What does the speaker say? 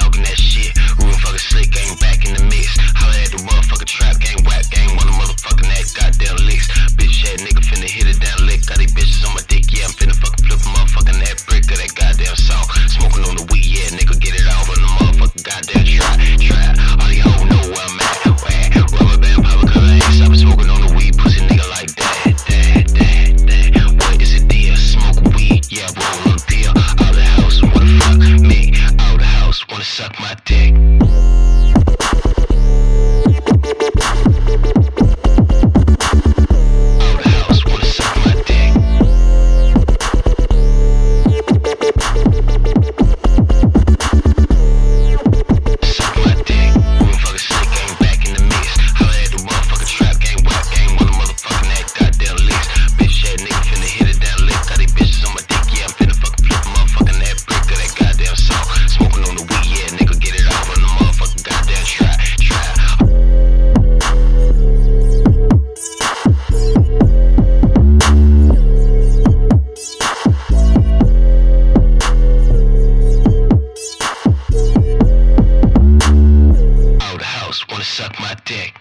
tokenist. Suck my dick. wanna suck my dick?